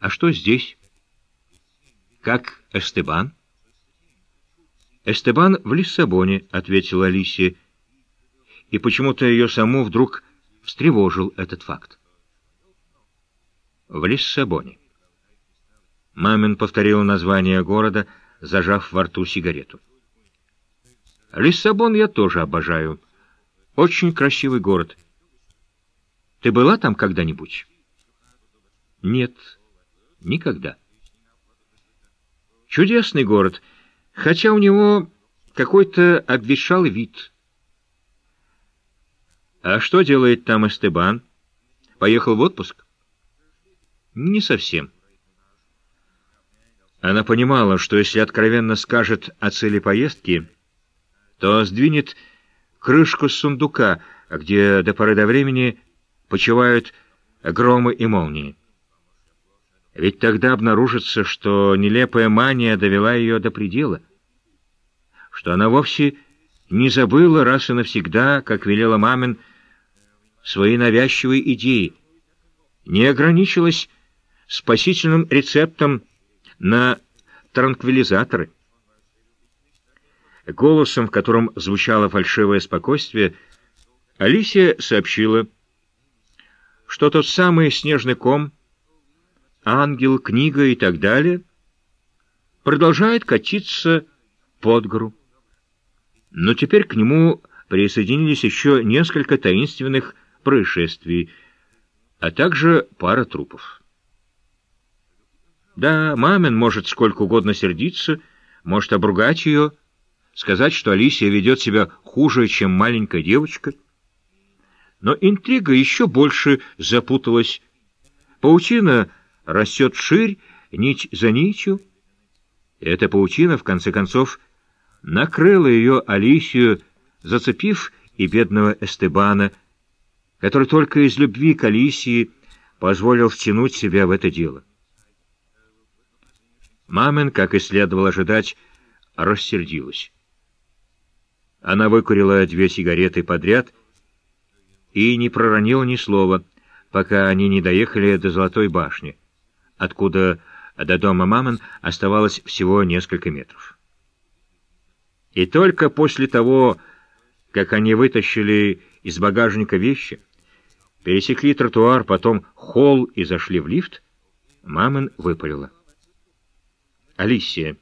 А что здесь? Как Эстебан? Эстебан в Лиссабоне, ответила Алисия, и почему-то ее саму вдруг встревожил этот факт. В Лиссабоне. Мамин повторил название города, зажав во рту сигарету. Лиссабон я тоже обожаю. Очень красивый город. Ты была там когда-нибудь? Нет, никогда. Чудесный город, хотя у него какой-то обветшалый вид. А что делает там Эстебан? Поехал в отпуск? Не совсем. Она понимала, что если откровенно скажет о цели поездки, то сдвинет крышку с сундука, где до поры до времени почивают громы и молнии. Ведь тогда обнаружится, что нелепая мания довела ее до предела, что она вовсе не забыла раз и навсегда, как велела мамин, свои навязчивые идеи, не ограничилась спасительным рецептом на транквилизаторы. Голосом, в котором звучало фальшивое спокойствие, Алисия сообщила, что тот самый снежный ком, ангел, книга и так далее продолжает катиться под гору. Но теперь к нему присоединились еще несколько таинственных происшествий, а также пара трупов. Да, мамин может сколько угодно сердиться, может обругать ее, сказать, что Алисия ведет себя хуже, чем маленькая девочка. Но интрига еще больше запуталась. Паутина растет ширь, нить за нитью. эта паутина, в конце концов, накрыла ее Алисию, зацепив и бедного Эстебана, который только из любви к Алисии позволил втянуть себя в это дело. Мамин, как и следовало ожидать, рассердилась. Она выкурила две сигареты подряд и не проронила ни слова, пока они не доехали до Золотой башни, откуда до дома Мамон оставалось всего несколько метров. И только после того, как они вытащили из багажника вещи, пересекли тротуар, потом холл и зашли в лифт, Мамон выпалила. «Алисия,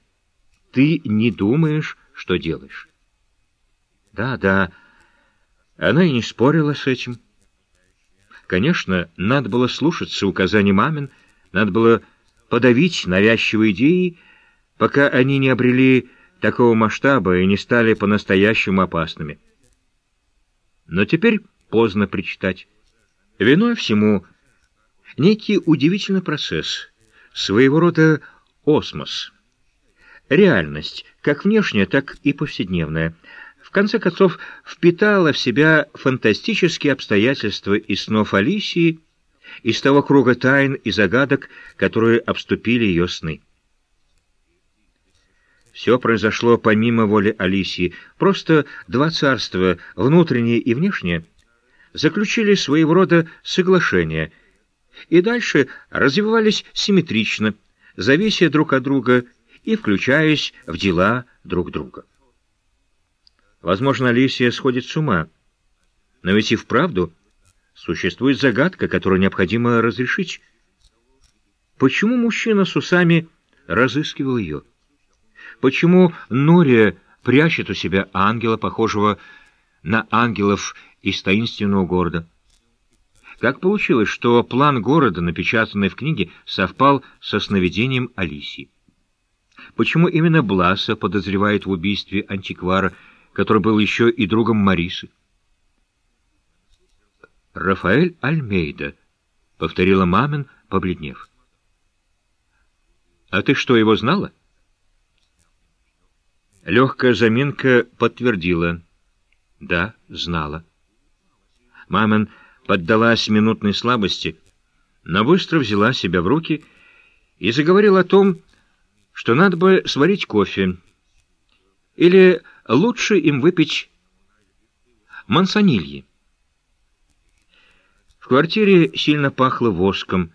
ты не думаешь, что делаешь?» Да, да. Она и не спорила с этим. Конечно, надо было слушаться указаний мамин, надо было подавить навязчивые идеи, пока они не обрели такого масштаба и не стали по-настоящему опасными. Но теперь поздно причитать. Виной всему некий удивительный процесс, своего рода осмос. Реальность, как внешняя, так и повседневная — в конце концов впитала в себя фантастические обстоятельства из снов Алисии, из того круга тайн и загадок, которые обступили ее сны. Все произошло помимо воли Алисии. Просто два царства, внутреннее и внешнее, заключили своего рода соглашение и дальше развивались симметрично, завися друг от друга и включаясь в дела друг друга. Возможно, Алисия сходит с ума. Но ведь и вправду существует загадка, которую необходимо разрешить. Почему мужчина с усами разыскивал ее? Почему Нория прячет у себя ангела, похожего на ангелов из таинственного города? Как получилось, что план города, напечатанный в книге, совпал со сновидением Алисии? Почему именно Бласа подозревает в убийстве антиквара, который был еще и другом Марисы. «Рафаэль Альмейда», — повторила мамин, побледнев. «А ты что, его знала?» Легкая заминка подтвердила. «Да, знала». Мамин поддалась минутной слабости, но быстро взяла себя в руки и заговорила о том, что надо бы сварить кофе или лучше им выпить мансонильи. В квартире сильно пахло воском,